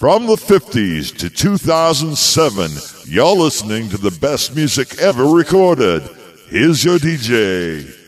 From the 50s to 2007, you're listening to the best music ever recorded. Here's your DJ,